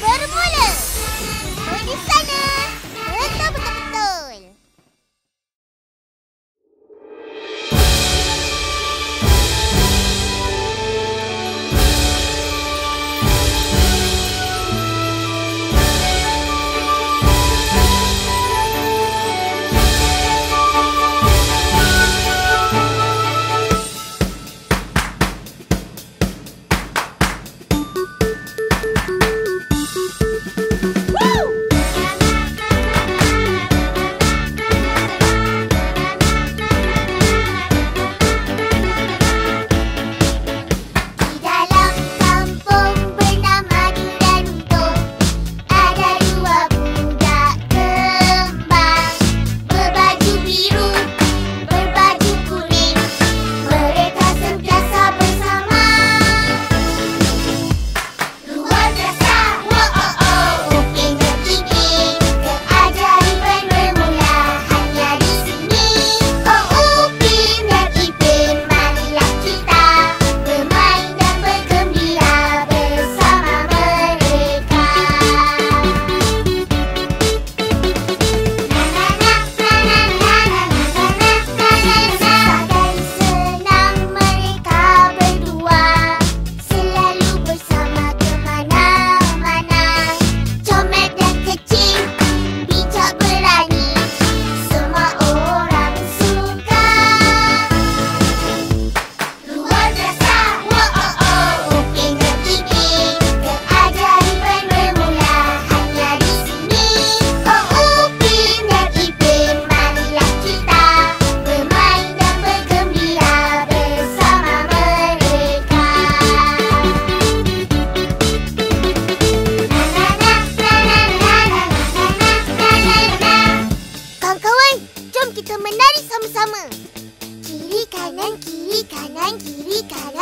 bermula. Berisai.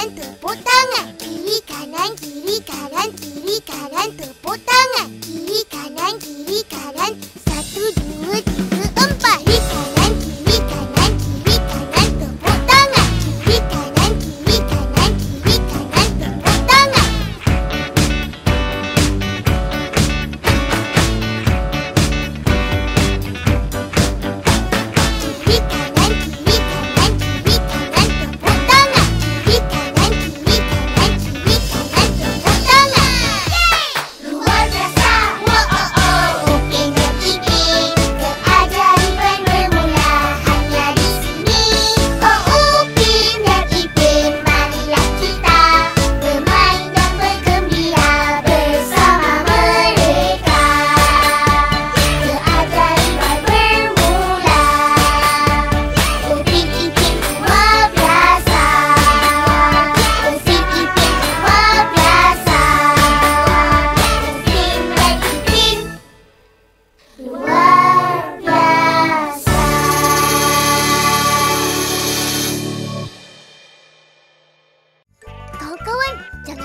kanan tepuk tangan. Kiri kanan kiri kanan kiri kanan tepuk tangan. Kiri kanan kiri kanan. Satu dua